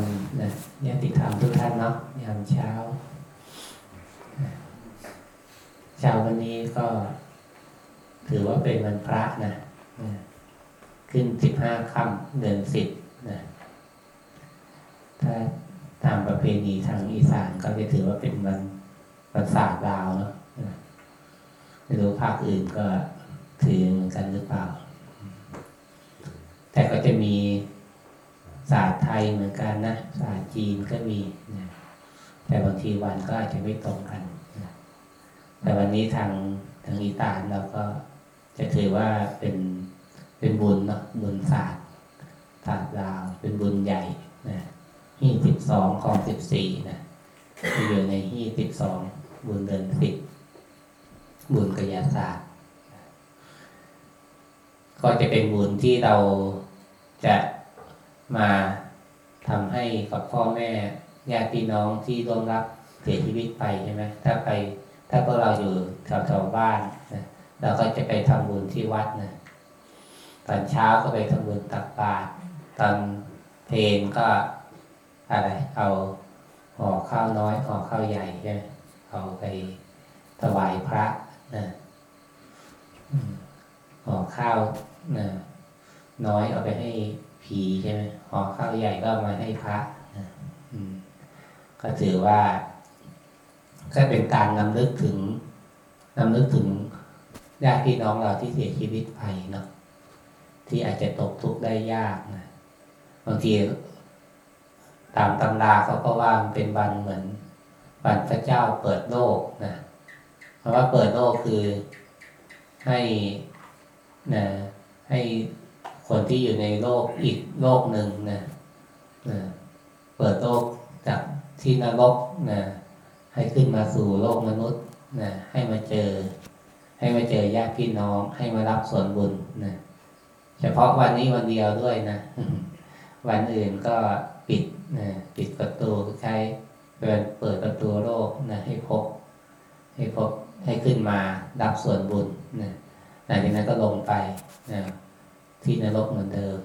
นนะญาติธรรมทุกท่านเนาะยามเช้า เช้าวันนี้ก็ ถือว่าเป็นวันพระนะ ขึ้นสิบห้าค่ำเดือนสิบนะ ถ้าตามประเพณีทางอีสานก็จะถือว่าเป็นวันวันศาสตร์ดาวเนาะไม่รู้ภาคอื่นก็ถือเหมือนกันหรือเปล่า แต่ก็จะมี ศาสตร์ไทยเหมือนกันนะศาสตร์จีนก็มีนะแต่บางทีวันก็อาจจะไม่ตรงกันนะแต่วันนี้ทางทางอีสานเราก็จะถือว่าเป็นเป็นบุญเนาะบุญศาสตร์ศาสตร์ดาวเป็นบุญใหญ่นะที่สิบสองของสิบสี่นะที่อยู่ในที่สิบสองบุญเดือนสิบบุญกายศาสตร์ ก็จะเป็นบุญที่เราจะ มาทำให้กับพ่อแม่ญาติพี่น้องที่ร่วมรับเสียชีวิตไปใช่ไหมถ้าไปถ้าพวกเราอยู่แถวๆบ้านนะเราก็จะไปทำบุญที่วัดนะตอนเช้าก็ไปทำบุญตักบาตรตอนเพลงก็อะไร เอาห่อข้าวน้อยห่อข้าวใหญ่ใช่ไหมเอาไปถวายพระนะห่อข้าวนะน้อยเอาไปให้ ผีใช่ไหมห่อข้าวใหญ่ก็มาให้พระนะก็ถือว่าก็เป็นการนำลึกถึงนำลึกถึงญาติพี่น้องเราที่เสียชีวิตไปเนาะที่อาจจะตกทุกข์ได้ยากนะบางทีตามตำราเขาก็ว่ามันเป็นวันเหมือนวันพระเจ้าเปิดโลกนะเพราะว่าเปิดโลกคือให้นะให้ คนที่อยู่ในโลกอีกโลกหนึ่งนะนะเปิดโลกจากที่นรกนะให้ขึ้นมาสู่โลกมนุษย์นะให้มาเจอ ให้มาเจอญาติพี่น้อง ให้มารับส่วนบุญนะเฉพาะวันนี้วันเดียวด้วยนะ วันอื่นก็ปิดนะปิดประตูใช้เป็นเปิดประตูโลกนะให้พบ ให้พบให้ขึ้นมารับส่วนบุญนะหลังจากนั้นก็ลงไปนะ ที่นรกเหมือนเดิม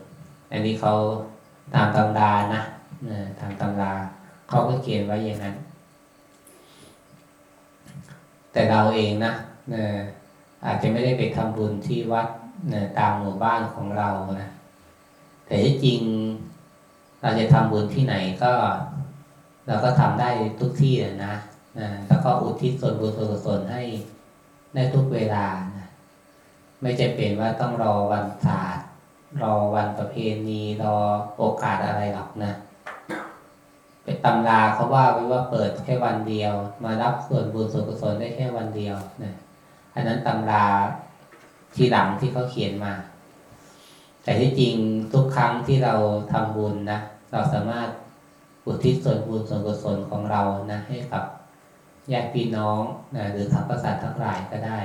อันนี้เขาตามตำรานะนะตามตำราเขาก็เขียนไว้อย่างนั้น แต่เราเองนะนะอาจจะไม่ได้ไปทำบุญที่วัดนะตามหมู่บ้านของเรานะแต่ที่จริงเราจะทำบุญที่ไหนก็เราก็ทำได้ทุกที่นะนะแล้วก็อุทิศส่วนบุญส่วนกุศลให้ได้ทุกเวลานะไม่จำเป็นว่าต้องรอวันศาสตร์ รอวันประเพณีรอโอกาสอะไรหรอกนะเป็นตำราเขาว่าไว้ว่าเปิดแค่วันเดียว มารับส่วนบุญส่วนกุศลได้แค่วันเดียวนะอันนั้นตำราทีหลังที่เขาเขียนมา แต่ที่จริงทุกครั้งที่เราทำบุญนะเราสามารถอุทิศส่วนบุญส่วนกุศลของเรานะให้กับญาติพี่น้องนะหรือสรรพสัตว์ทั้งหลายก็ได้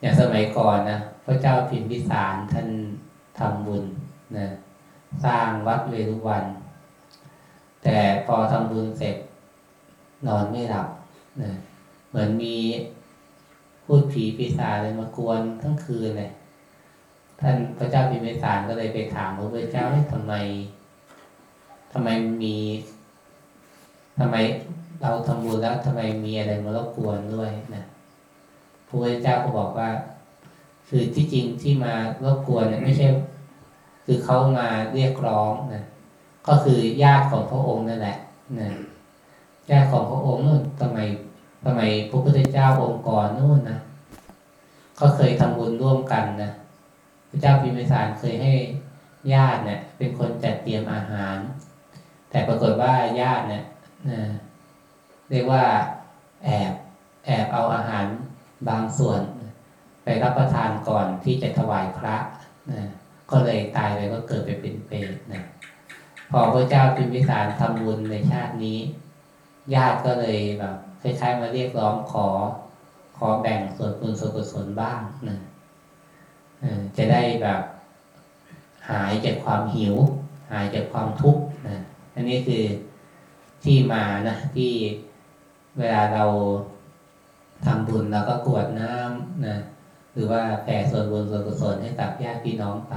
อย่างสมัยก่อนนะ พระเจ้าพิมพิสารท่านทำบุญนะสร้างวัดเวรุวัน แต่พอทำบุญเสร็จนอนไม่หลับนะเหมือนมีพูดผีปีศาจเลยมากวนทั้งคืนเลยท่านพระเจ้าพิมพิสารก็เลยไปถามพระพุทธเจ้าว่าทำไมทำไมมีทำไมเราทำบุญแล้วทำไมมีอะไรมารบกวนด้วยนะพระพุทธเจ้าก็บอกว่า คือที่จริงที่มารบกวนเนี่ยไม่ใช่ คือเขามาเรียกร้องนะก็คือญาติของพระองค์นั่นแหละนะญาติของพระองค์นู่นทำไมทำไมพระพุทธเจ้าองค์ก่อนนู่นนะก็เคยทำบุญร่วมกันนะพระเจ้าพิมพิสารเคยให้ญาติเนี่ย เป็นคนจัดเตรียมอาหาร แต่ปรากฏว่าญาติเนี่ยนะเรียกว่าแอบแอบเอาอาหารบางส่วน ไปรับประทานก่อนที่จะถวายพระนะก็เลยตายไปก็เกิดไปเป็นเปรตนะพอพระเจ้าพิมพิสารทำบุญในชาตินี้ ญาติก็เลยแบบคล้ายๆมาเรียกร้องขอ ขอแบ่งส่วนบุญส่วนกุศลบ้างนะจะได้แบบหายจากความหิว หายจากความทุกข์นะอันนี้คือที่มานะที่เวลาเราทำบุญเราก็กวดน้ำนะ หรือว่าแผ่ส่วนบุญส่วนกุศลให้กับญาติพี่น้องไป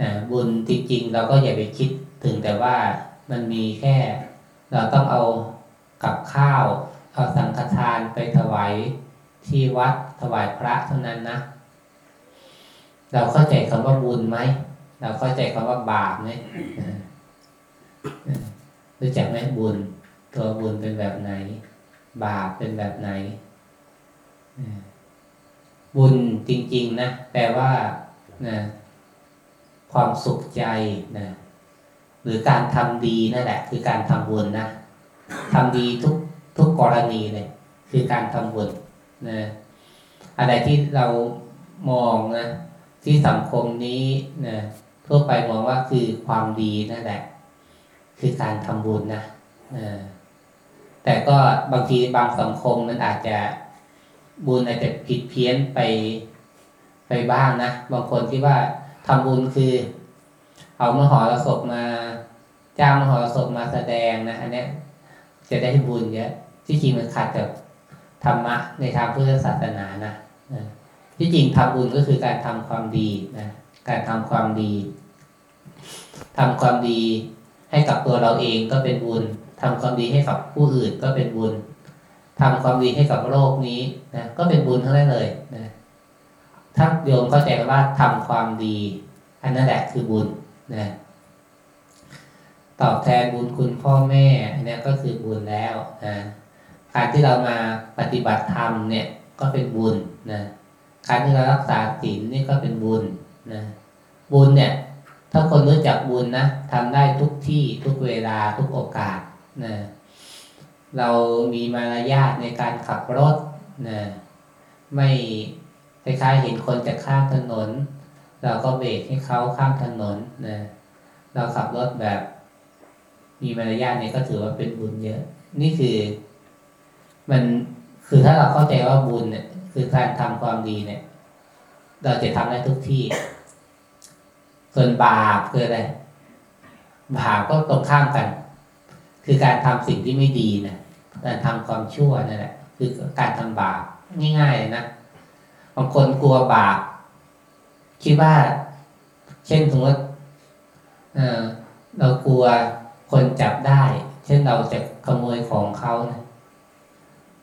นะบุญจริงๆ เราก็อย่าไปคิดถึงแต่ว่ามันมีแค่ เราต้องเอากับข้าว เอาสังฆทานไปถวายที่วัดถวายพระเท่านั้นนะ เราเข้าใจคำว่าบุญไหม เราเข้าใจคำว่าบาปไหมรู้จักไหมบุญ ตัวบุญเป็นแบบไหน บาปเป็นแบบไหน บุญจริง ๆ นะแปลว่านะความสุขใจนะหรือการทำดีนั่นแหละ คือการทำบุญนะทำดีทุกทุกกรณีเลยคือการทำบุญนะอะไรที่เรามองนะที่สังคมนี้นะทั่วไปมองว่าคือความดีนั่นแหละ คือการทำบุญนะนะแต่ก็บางทีบางสังคมมันอาจจะ บุญอาจจะผิดเพี้ยนไปไปบ้างนะบางคนคิดว่าทำบุญคือ เอามหรสพมา จ้างมหรสพมาแสดงนะอันนี้จะได้บุญเยอะที่จริงมันขัดกับธรรมะในทางพุทธศาสนานะที่จริงทำบุญก็คือการทำความดีนะการทำความดีทำความดีให้กับตัวเราเองก็เป็นบุญทำความดีให้กับผู้อื่นก็เป็นบุญ ทำความดีให้กับโลกนี้นะก็เป็นบุญทั้งนั้นเลยนะถ้าโยมเข้าใจว่าทำความดี อันนั้นแหละคือบุญนะตอบแทนบุญคุณพ่อแม่อันนี้ก็คือบุญแล้วนะการที่เรามาปฏิบัติธรรมเนี่ยก็เป็นบุญนะการที่เรารักษาศีลนี่ก็เป็นบุญนะบุญเนี่ย ถ้าคนรู้จักบุญนะทำได้ทุกที่ทุกเวลาทุกโอกาสนะ เรามีมารยาทในการขับรถนะไม่คล้ายๆเห็นคนจะข้ามถนน เราก็เบรกให้เขาข้ามถนนนะเราขับรถแบบ มีมารยาทเนี่ยก็ถือว่าเป็นบุญเยอะ นี่คือ มันคือถ้าเราเข้าใจว่าบุญเนี่ย คือการทำความดีเนี่ย เราจะทำได้ทุกที่ ส่วนบาปคืออะไรบาปก็ตรงข้ามกัน คือการทำสิ่งที่ไม่ดีนะการทำความชั่วนั่นแหละ คือการทำบาปง่ายๆเลยนะบางคนกลัวบาปคิดว่า เช่นสมมติเเรากลัวคนจับได้ เช่นเราจะขโมยของเขานะ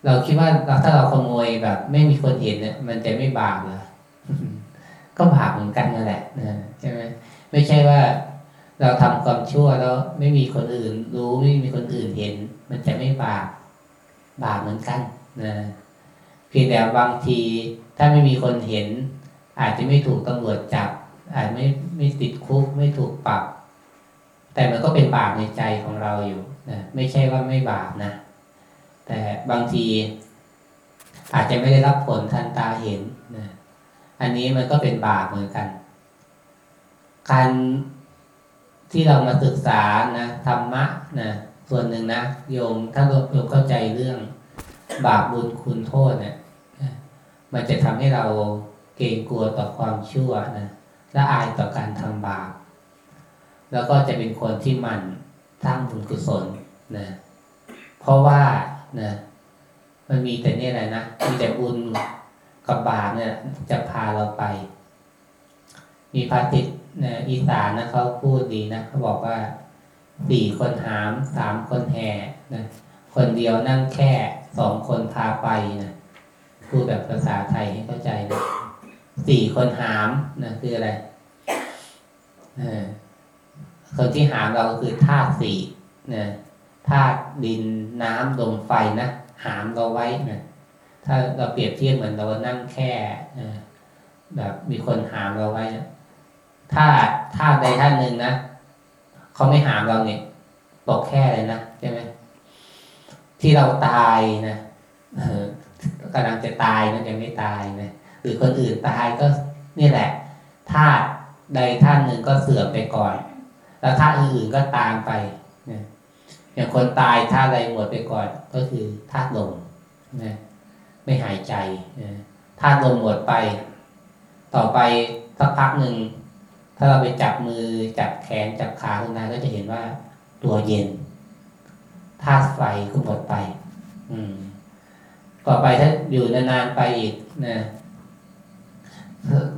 เราคิดว่าถ้าเราขโมยแบบ ไม่มีคนเห็นเนี่ยมันจะไม่บาปเหรอก็บาปเหมือนกันนั่นแหละนะใช่ไหมไม่ใช่ว่า เราทำความชั่วแล้วไม่มีคนอื่น รู้ไม่มีคนอื่นเห็น มันจะไม่บาปบาปเหมือนกันนะเพียงแต่บางทีถ้าไม่มีคนเห็น อาจจะไม่ถูกตำรวจจับ อาจไม่ไม่ติดคุกไม่ถูกปรับ แต่มันก็เป็นบาปในใจของเราอยู่นะไม่ใช่ว่าไม่บาปนะ แต่บางที อาจจะไม่ได้รับผลทันตาเห็นนะอันนี้มันก็เป็นบาปเหมือนกัน การ ที่เรามาศึกษานะธรรมะนะส่วนหนึ่งนะโยมถ้าโยมเข้าใจเรื่องบาปบุญคุณโทษเนะี่ยมันจะทำให้เราเกรงกลัวต่อความชั่วนะและอายต่อการทำบาปแล้วก็จะเป็นคนที่มันสร้างบุญกุศลนะเพราะว่านะมันมีแต่เนี่ยอะไรนะมีแต่บุญกับบาปเนี่ย จะพาเราไป มีพระติด นะอีสานนะเขาพูดดีนะเขาบอกว่าสี่คนหามสามคนแห่นะคนเดียวนั่งแค่สองคนพาไปนะพูดแบบภาษาไทยให้เข้าใจนะสี่คนหามนะคืออะไรคนที่หามเราคือธาตุสี่นะธาตุดินน้ำลมไฟนะหามเราไว้นะถ้าเราเปรียบเทียบเหมือนเรานั่งแค่นะแบบมีคนหามเราไว้นะ ถ้าธาตุใดท่านหนึ่งนะเขาไม่หามเราเนี่ยตกแค่เลยนะใช่ไหมที่เราตายนะกำลังจะตายนะยังไม่ตายนะหรือคนอื่นตายก็นี่แหละธาตุใดท่านหนึ่งก็เสื่อมไปก่อน แล้วธาตุอื่นๆก็ตามไปนะอย่างคนตายธาตุใดหมดไปก่อน ก็คือธาตุลมนะไม่หายใจนะธาตุลมหมดไป ต่อไปสักพักหนึ่ง ถ้าเราไปจับมือจับแขนจับขาคุณนายก็จะเห็นว่าตัวเย็นธาตุไฟก็หมดไป อืมต่อไปถ้าอยู่นานๆไปอีกนะ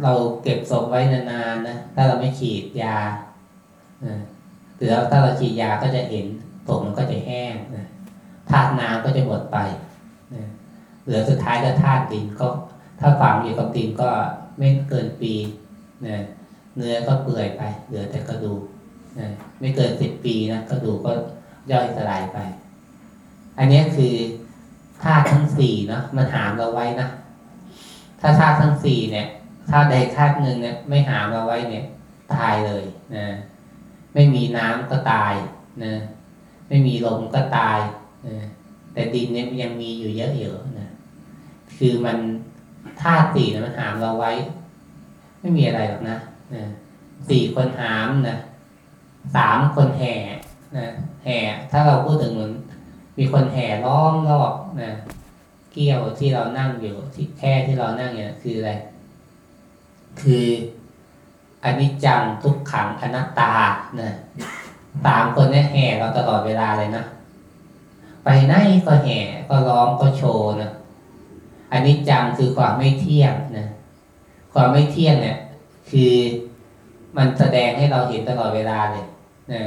เราเก็บศพไว้นานๆนะถ้าเราไม่ฉีดยาหรือถ้าเราฉีดยาก็จะเห็นศพมันก็จะแห้งธาตุน้ำก็จะหมดไปเหลือสุดท้ายก็ธาตุดินก็ ถ้าฝังอยู่กับดินก็ไม่เกินปีนะ เนื้อก็เปื่อยไป เหลือแต่กระดูกนะไม่เกินสิบปีนะกระดูกก็ย่อยสลายไป อันนี้คือธาตุทั้งสี่เนาะมันหามเราไว้นะถ้าธาตุทั้งสี่เนี่ยธาตุใดธาตุหนึ่งเนี่ย ไม่หามเราไว้เนี่ย ตายเลยนะไม่มีน้ำก็ตายนะไม่มีลมก็ตายนะแต่ดินเนี่ยยังมีอยู่เยอะอยู่นะคือมันธาตุสี่เนี่ยมันหามเราไว้ ไม่มีอะไรหรอกนะ นะสี่คนหามนะสามคนแห่นะแห่ ถ้าเราพูดถึงเหมือนมีคนแห่ล้อมรอบนะเกี้ยวที่เรานั่งอยู่ที่แค่ที่เรานั่งเนี่ยคืออะไร คืออนิจจังทุกขังอนัตตานะสามคนเนี่ยแห่เราตลอดเวลาเลยนะไปไหนก็แห่ก็ร้องก็โชว์นะอนิจจังคือความไม่เที่ยงนะความไม่เที่ยงเนี่ย คือมันแสดงให้เราเห็นตลอดเวลาเลยนะ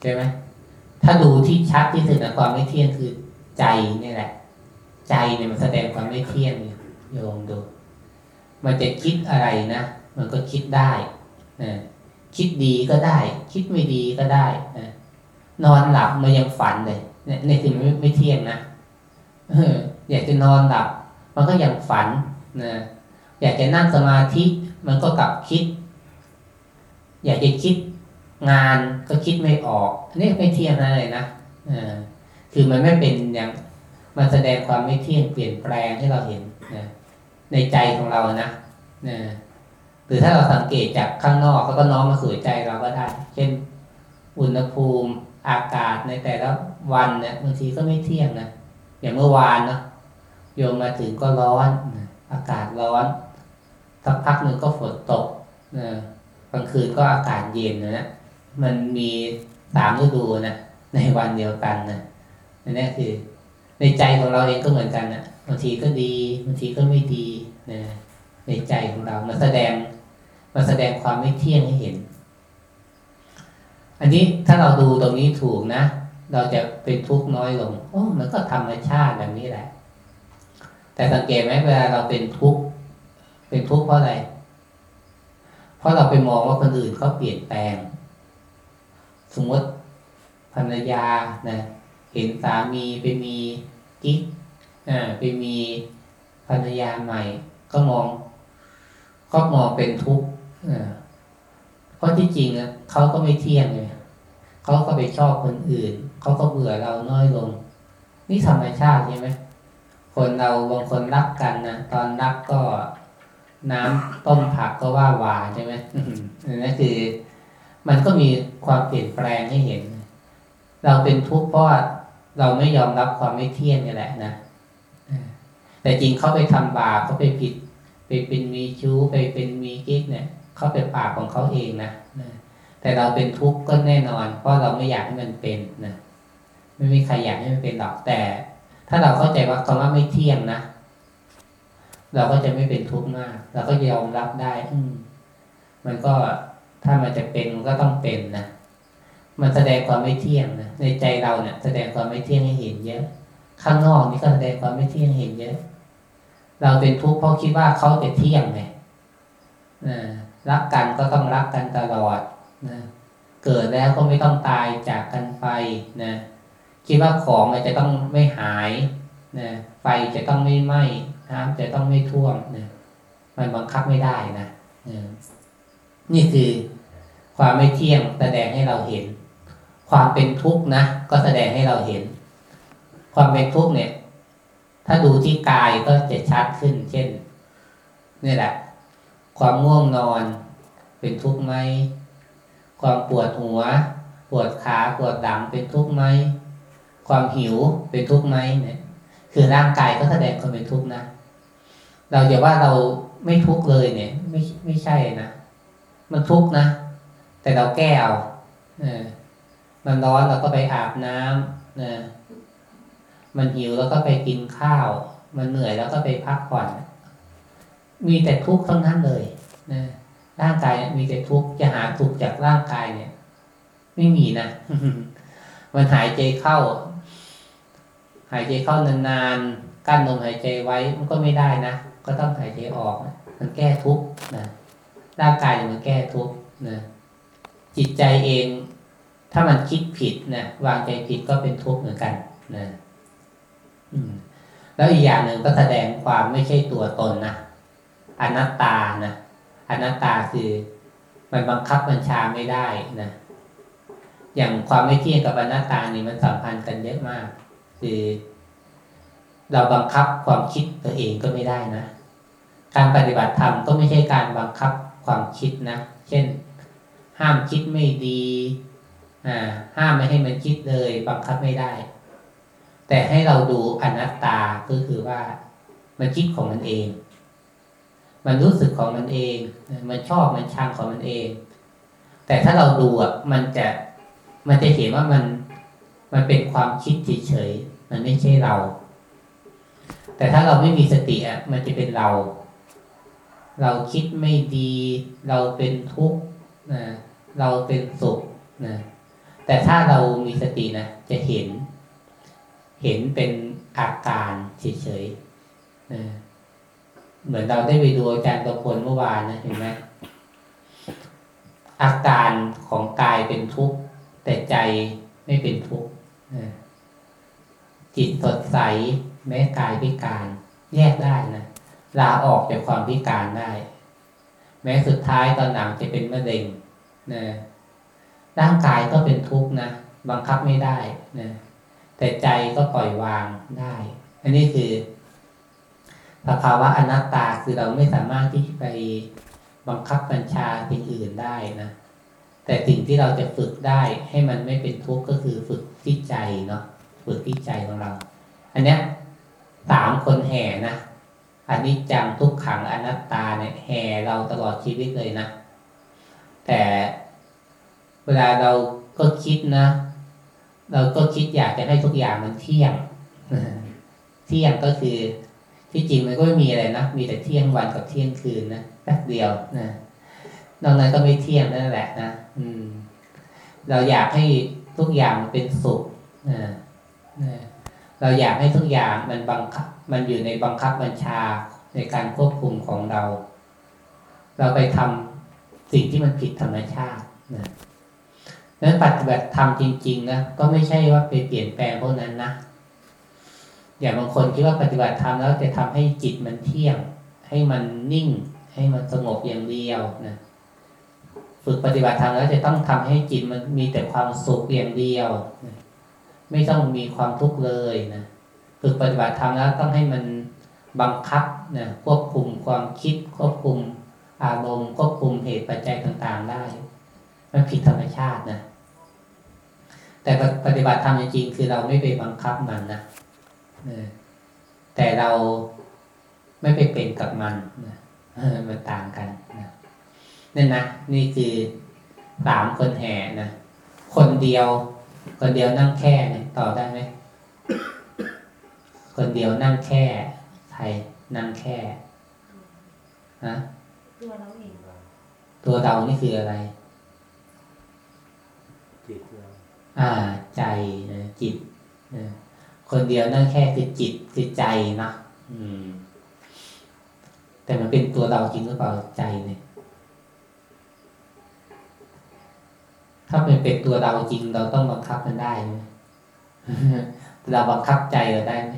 ใช่ไหมถ้าดูที่ชัดที่สุดนะความไม่เที่ยงคือใจนี่แหละ ใจเนี่ยมันแสดงความไม่เที่ยงโยมดู มันจะคิดอะไรนะมันก็คิดได้นะคิดดีก็ได้ คิดไม่ดีก็ได้นะนอนหลับมันยังฝันเลยเนี่ยในสิ่งไม่ไม่เที่ยงนะอยากจะนอนหลับ มันก็ยังฝันนะอยากจะนั่งสมาธิ มันก็กลับคิด อยากจะคิดงานก็คิดไม่ออกนี่ไม่เที่ยงอะไรนะอ่าคือมันไม่เป็นอย่างมันแสดงความไม่เที่ยงเปลี่ยนแปลงให้เราเห็นนะในใจของเรานะนะหรือถ้าเราสังเกตจากข้างนอกเขาก็น้อมมาสู่ใจเราก็ได้ เช่น อุณหภูมิอากาศในแต่ละวันเนี่ยบางทีก็ไม่เที่ยงนะอย่างเมื่อวานเนาะโยมมาถึงก็ร้อน อากาศร้อน สักพักหนึ่งก็ฝนตกนะกลางคืนก็อากาศเย็นนะ มันมีสามฤดูนะในวันเดียวกันนะนี่คือ ในใจของเราเองก็เหมือนกันนะบางทีก็ดีบางทีก็ไม่ดีนะในใจของเรามาแสดงมาแสดงความไม่เที่ยงให้เห็น อันนี้ถ้าเราดูตรงนี้ถูกนะ เราจะเป็นทุกข์น้อยลงโอ้มันก็ธรรมชาติแบบนี้แหละ แต่สังเกตไหมเวลาเราเป็นทุกข์ เป็นทุกข์เพราะอะไร เพราะเราไปมองว่าคนอื่นเขาเปลี่ยนแปลง สมมติภรรยานะเห็นสามีไปมีกิ๊กอ่าไปมีภรรยาใหม่ ก็มองก็มองเป็นทุกข์เพราะที่จริงอะเขาก็ไม่เที่ยงเลยเขาก็ไปชอบคนอื่น เขาก็เบื่อเราน้อยลง นี่ธรรมชาติใช่ไหมคนเราบางคนรักกันนะตอนรักก็ น้ำต้มผักก็ว่าหวานใช่ไหมนั่นคือ มันก็มีความเปลี่ยนแปลงให้เห็น เราเป็นทุกข์เพราะเราไม่ยอมรับความไม่เที่ยงนี่แหละนะแต่จริงเขาไปทำบาปเขาไปผิด ไปเป็นมีชู้ไปเป็นมีกิ๊กเนี่ยเขาเป็นปากของเขาเองนะแต่เราเป็นทุกข์ก็แน่นอน เพราะเราไม่อยากให้มันเป็นนะไม่มีใครอยากให้มันเป็นหรอกแต่ ถ้าเราเข้าใจว่าคำว่าไม่เที่ยงนะ เราก็จะไม่เป็นทุกข์มาก เราก็ยอมรับได้ อืมันก็ถ้ามันจะเป็นมันก็ต้องเป็นนะมันแสดงความไม่เที่ยงนะในใจเราเนี่ย แสดงความไม่เที่ยงให้เห็นเยอะ ข้างนอกนี่ก็แสดงความไม่เที่ยงเห็นเยอะ เราเป็นทุกข์เพราะคิดว่าเขาจะเที่ยงไงรักกันก็ต้องรักกันตลอดนะเกิดแล้วก็ไม่ต้องตายจากกันไปนะคิดว่าของมันจะต้องไม่หายนะไฟจะต้องไม่ไหม้ น้ำจะต้องไม่ท่วมนะมันบังคับไม่ได้นะนี่คือความไม่เที่ยงแสดงให้เราเห็น ความเป็นทุกข์นะก็แสดงให้เราเห็น ความเป็นทุกข์เนี่ย ถ้าดูที่กายก็จะชัดขึ้น เช่นนี่แหละ ความง่วงนอนเป็นทุกข์ไหมความปวดหัว ปวดขาปวดหลังเป็นทุกข์ไหมความหิวเป็นทุกข์ไหมเนี่ย คือร่างกายก็แสดงความเป็นทุกข์นะ เราอย่าว่าเราไม่ทุกข์เลยเนี่ย ไม่ไม่ใช่นะมันทุกข์นะ แต่เราแก้เอาเออมันร้อนเราก็ไปอาบน้ำนะมันหิวแล้วก็ไปกินข้าว มันเหนื่อยแล้วก็ไปพักผ่อนมีแต่ทุกข์ทั้งนั้นเลยนะร่างกายมีแต่ทุกข์จะหาทุกข์จากร่างกายเนี่ย ไม่มีนะมันหายใจเข้า หายใจเข้านานๆกั้นลมหายใจไว้มันก็ไม่ได้นะ ก็ต้องหายใจออกมันแก้ทุกข์นะร่างกายมันแก้ทุกข์นะจิตใจเอง ถ้ามันคิดผิดนะวางใจผิดก็เป็นทุกข์เหมือนกันนะอืมแล้วอีกอย่างหนึ่งก็แสดงความไม่ใช่ตัวตนนะอนัตตานะอนัตตาคือมันบังคับบัญชาไม่ได้นะอย่างความไม่เที่ยงกับอนัตตานี่มันสัมพันธ์กันเยอะมาก คือ เราบังคับความคิดตัวเองก็ไม่ได้นะ การปฏิบัติธรรมก็ไม่ใช่การบังคับความคิดนะ เช่น ห้ามคิดไม่ดีอ่าห้ามไม่ให้มันคิดเลย บังคับไม่ได้ แต่ให้เราดูอนัตตาก็คือว่า มันคิดของมันเอง มันรู้สึกของมันเอง มันชอบมันชังของมันเอง แต่ถ้าเราดูอะมันจะมันจะเห็นว่ามันมันเป็นความคิดเฉยๆมันไม่ใช่เรา แต่ถ้าเราไม่มีสติอะมันจะเป็นเรา เราคิดไม่ดี เราเป็นทุกข์นะเราเป็นสุขนะแต่ถ้าเรามีสตินะจะเห็น เห็นเป็นอาการเฉยๆนะเหมือนเราได้ไปดูอาจารย์ตัวพลเมื่อวานนะเห็นไหมอาการของกายเป็นทุกข์แต่ใจไม่เป็นทุกข์จิตสดใสแม้กายพิการ แยกได้นะ ลาออกจากความพิการได้ แม้สุดท้ายตอนหลังจะเป็นมะเร็งนะร่างกายก็เป็นทุกข์นะบังคับไม่ได้นะแต่ใจก็ปล่อยวางได้ อันนี้คือสภาวะอนัตตาคือเราไม่สามารถที่ไปบังคับบัญชาสิ่งอื่นได้นะแต่สิ่งที่เราจะฝึกได้ให้มันไม่เป็นทุกข์ก็คือฝึกที่ใจเนาะฝึกที่ใจของเรา อันเนี้ยสามคนแห่นะ อันนี้จังทุกขังอนัตตาเนี่ยแห่เราตลอดชีวิตเลยนะ แต่เวลาเราก็คิดนะ เราก็คิดอยากจะให้ทุกอย่างมันเที่ยง เที่ยงก็คือที่จริงมันก็ไม่มีอะไรนะ มีแต่เที่ยงวันกับเที่ยงคืนนะแป๊บเดียวนะนอกนั้นก็ไม่เที่ยงนั่นแหละนะอืม เราอยากให้ทุกอย่างมันเป็นสุขนะนะเราอยากให้ทุกอย่างมันบังคับ มันอยู่ในบังคับบัญชาในการควบคุมของเรา เราไปทำสิ่งที่มันผิดธรรมชาตินะนั้นปฏิบัติธรรมจริงๆนะก็ไม่ใช่ว่าไปเปลี่ยนแปลงพวกนั้นนะอย่างบางคนคิดว่าปฏิบัติธรรมแล้วจะทำให้จิตมันเที่ยง ให้มันนิ่ง ให้มันสงบอย่างเดียวนะฝึกปฏิบัติธรรมแล้วจะต้องทำให้จิตมันมีแต่ความสุขอย่างเดียวนะไม่ต้องมีความทุกข์เลยนะ ฝึกปฏิบัติธรรมแล้วต้องให้มันบังคับนะควบคุมความคิดควบคุมอารมณ์ควบคุมเหตุปัจจัยต่างๆได้มันผิดธรรมชาตินะแต่ปฏิบัติธรรมจริงๆคือเราไม่ไปบังคับมันนะแต่เราไม่ไปเป็นกับมันนะมันต่างกันนะนั่นนะนี่คือสามคนแห่นะคนเดียว คนเดียวนั่งแค่เนี่ยต่อได้ไหม คนเดียวนั่งแค่ใครนั่งแค่ฮะตัวเราเองตัวเรานี่คืออะไร จิตเราอ่า ใจนะจิตนะคนเดียวนั่นแค่คือจิตคือใจนะอืม แต่มันเป็นตัวเราจริงหรือเปล่าใจเนี่ยถ้ามันเป็นตัวเราจริงเราต้องบังคับมันได้ไหมเราบังคับใจเราได้ไหม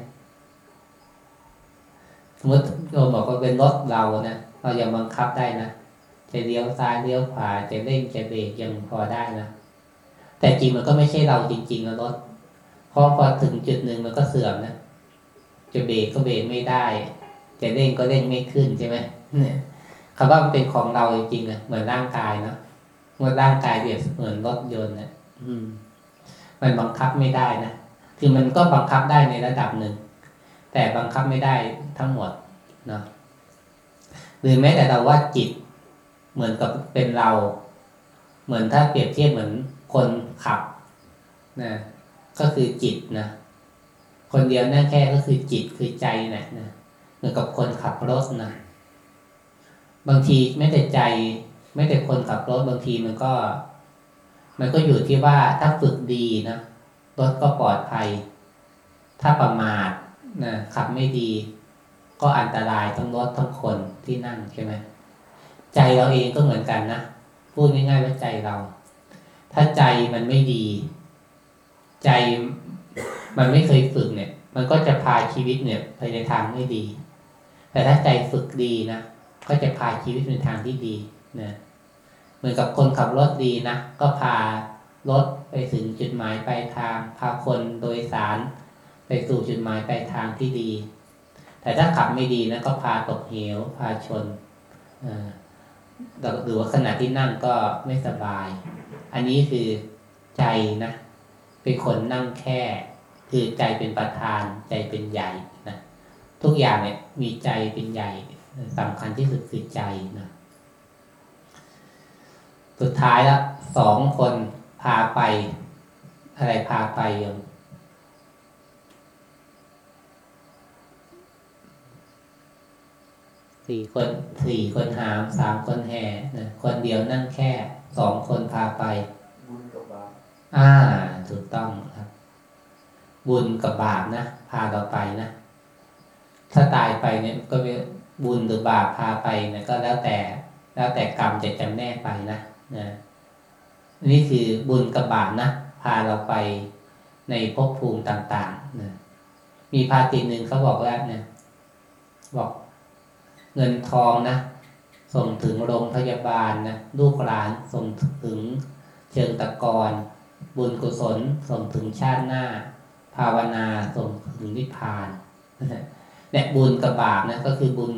สมมติเราบอกว่าเป็นรถเรานะเรายังบังคับได้นะจะเลี้ยวซ้ายเลี้ยวขวาจะเร่งจะเบรกยังพอได้นะแต่จริงมันก็ไม่ใช่เราจริงๆนะรถพอพอถึงจุดหนึ่งมันก็เสื่อมนะจะเบรกก็เบรกไม่ได้ จะเร่งก็เร่งไม่ขึ้นใช่ไหมเนี่ยคำว่ามันเป็นของเราจริงๆนะเหมือนร่างกายเนาะเมื่อร่างกายเปรียบเหมือนรถยนต์นะอืม มันบังคับไม่ได้นะคือมันก็บังคับได้ในระดับหนึ่ง แต่บังคับไม่ได้ทั้งหมดเนาะหรือแม้แต่เราว่าจิตเหมือนกับเป็นเรา เหมือนถ้าเปรียบเทียบเหมือนคนขับนะก็คือจิตนะคนเดียวนั่นแค่ก็คือจิตคือใจนะนะเหมือนกับคนขับรถนะบางทีไม่แต่ใจ ไม่แต่คนขับรถบางทีมันก็ มันก็อยู่ที่ว่าถ้าฝึกดีนะรถก็ปลอดภัย ถ้าประมาท นะขับไม่ดี ก็อันตรายทั้งรถทั้งคนที่นั่งใช่ไหมใจเราเองก็เหมือนกันนะพูดง่ายๆว่าใจเรา ถ้าใจมันไม่ดี ใจมันไม่เคยฝึกเนี่ย มันก็จะพาชีวิตเนี่ยไปในทางไม่ดี แต่ถ้าใจฝึกดีนะก็จะพาชีวิตในทางที่ดีนะเหมือนกับคนขับรถดีนะก็พารถไปถึงจุดหมายปลายทาง พาคนโดยสาร ไปสู่จุดหมายปลายทางที่ดี แต่ถ้าขับไม่ดีนะก็พาตกเหว พาชนหรือว่าขณะที่นั่งก็ไม่สบาย อันนี้คือใจนะ เป็นคนนั่งแค่ คือใจเป็นประธาน ใจเป็นใหญ่นะทุกอย่างเนี่ยมีใจเป็นใหญ่สำคัญที่สุดคือใจนะสุดท้ายแล้วสองคนพาไป อะไรพาไปยม สี่คนสี่คนหามสามคนแห่นะคนเดียวนั่งแค่สองคนพาไป บุญกับบาปอ่า ถูกต้องครับ บุญกับบาปนะพาเราไปนะถ้าตายไปเนี่ยก็เป็นบุญหรือบาปพาไปเนี่ยก็แล้วแต่ แล้วแต่กรรมจะจำแนกไปนะนะนี่คือบุญกับบาปนะพาเราไปในภพภูมิต่างๆนะมีพาติหนึ่งเขาบอกว่าเนี่ยบอก เงินทองนะ ส่งถึงโรงพยาบาลนะลูกหลานส่งถึงเชิงตะกอนบุญกุศลส่งถึงชาติหน้า ภาวนาส่งถึงนิพพานเนี่ยบุญกับบาปนะก็คือบุญ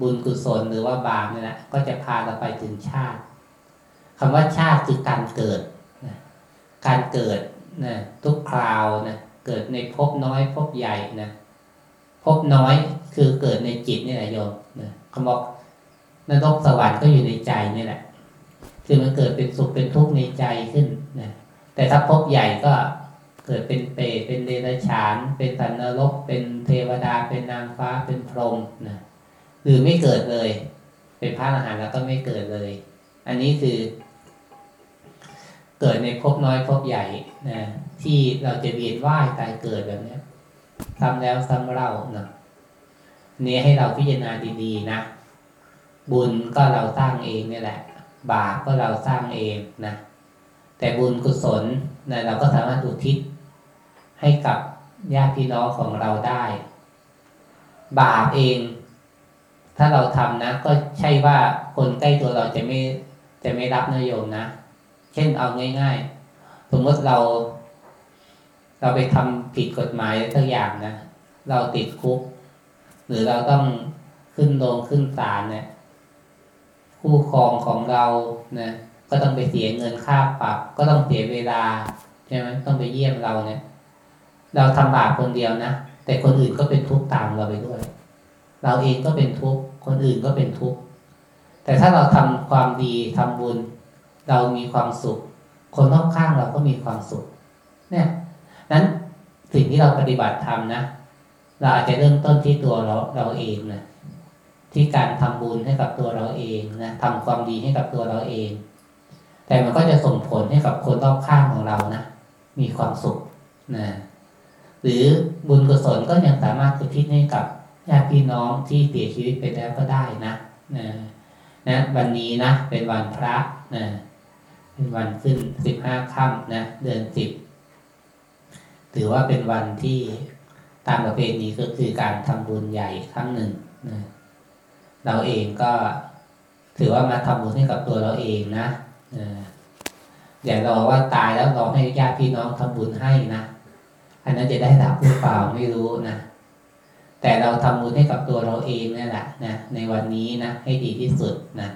บุญกุศลหรือว่าบาปเนี่ยนะก็จะพาเราไปถึงชาติคำว่าชาติคือการเกิดนะการเกิดนะทุกคราวนะเกิดในภพน้อยภพใหญ่นะ ภพน้อยคือเกิดในจิตนี่แหละโยมนะเขาบอกนรกสวรรค์ก็อยู่ในใจนี่แหละ คือมันเกิดเป็นสุขเป็นทุกข์ในใจขึ้นนะแต่ถ้าภพใหญ่ก็เกิดเป็นเปรตเป็นเดรัจฉาน เป็นสันนรก เป็นเทวดา เป็นนางฟ้าเป็นพรหมนะหรือไม่เกิดเลย เป็นพระอรหันต์แล้วก็ไม่เกิดเลย อันนี้คือ เกิดในภพน้อยภพใหญ่นะที่เราจะเวียนว่ายตายเกิดแบบนี้ ซ้ำแล้วซ้ำเล่านะนี้ให้เราพิจารณาดีๆนะบุญก็เราสร้างเองนี่แหละ บาปก็เราสร้างเองนะแต่บุญกุศลนะเราก็สามารถอุทิศให้กับญาติพี่น้องของเราได้ บาปเอง ถ้าเราทำนะ ก็ใช่ว่าคนใกล้ตัวเราจะไม่จะไม่รับนโยมนะ เช่นเอาง่าย ๆ สมมติเรา เราไปทำผิดกฎหมายสักอย่างนะเราติดคุก หรือเราต้องขึ้นโรงขึ้นศาลเนี่ยคู่ครองของเรานะ ก็ต้องไปเสียเงินค่าปรับก็ต้องเสียเวลาใช่ไหมต้องไปเยี่ยมเราเนี่ย เราทำบาปคนเดียวนะแต่คนอื่นก็เป็นทุกข์ตามเราไปด้วย เราเองก็เป็นทุกข์คนอื่นก็เป็นทุกข์แต่ถ้าเราทำความดีทำบุญ เรามีความสุข คนรอบข้างเราก็มีความสุข เนี่ย นั้นสิ่งที่เราปฏิบัติทำนะ เราอาจจะเริ่มต้นที่ตัวเราเราเองนะที่การทำบุญให้กับตัวเราเองนะทำความดีให้กับตัวเราเอง แต่มันก็จะส่งผลให้กับคนรอบข้างของเรานะมีความสุขนะหรือบุญกุศลก็ยังสามารถอุทิศให้กับญาติพี่น้องที่เสียชีวิตไปแล้วก็ได้นะนะนะวันนี้นะเป็นวันพระนะเป็นวันขึ้นสิบห้าค่ำนะเดือนสิบ ถือว่าเป็นวันที่ตามประเพณีก็คือการทำบุญใหญ่ครั้งหนึ่งนะเราเองก็ถือว่ามาทำบุญให้กับตัวเราเองนะอย่ารอว่าตายแล้วรอให้ญาติพี่น้องทำบุญให้นะอันนั้นจะได้รับหรือเปล่าไม่รู้นะแต่เราทำบุญให้กับตัวเราเองนั่นแหละนะในวันนี้นะให้ดีที่สุดนะ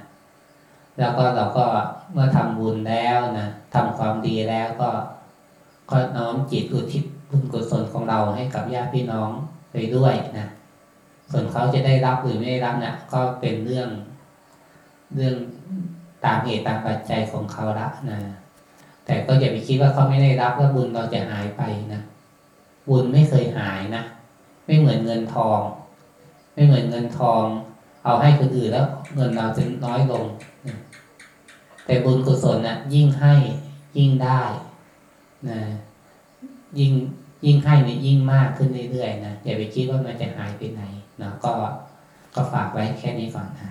แล้วก็เราก็เมื่อทำบุญแล้วนะทำความดีแล้วก็ ก็น้อมจิตอุทิศบุญกุศลของเราให้กับญาติพี่น้องไปด้วยนะส่วนเขาจะได้รับหรือไม่ได้รับเนะ่ะก็เป็นเรื่องเรื่องตามเหตุตามปัจจัยของเขาละนะแต่ก็อย่าไปคิดว่าเขาไม่ได้รับแล้วบุญเราจะหายไปนะบุญไม่เคยหายนะไม่เหมือนเงินทอง ไม่เหมือนเงินทอง เอาให้คนอื่นแล้ว เงินเราจะน้อยลง แต่บุญกุศลนะยิ่งให้ยิ่งได้ นะยิ่งยิ่งให้เนี่ยยิ่งมากขึ้นเรื่อยๆนะอย่าไปคิดว่ามันจะหายไปไหนเนาะก็ก็ฝากไว้แค่นี้ก่อนนะ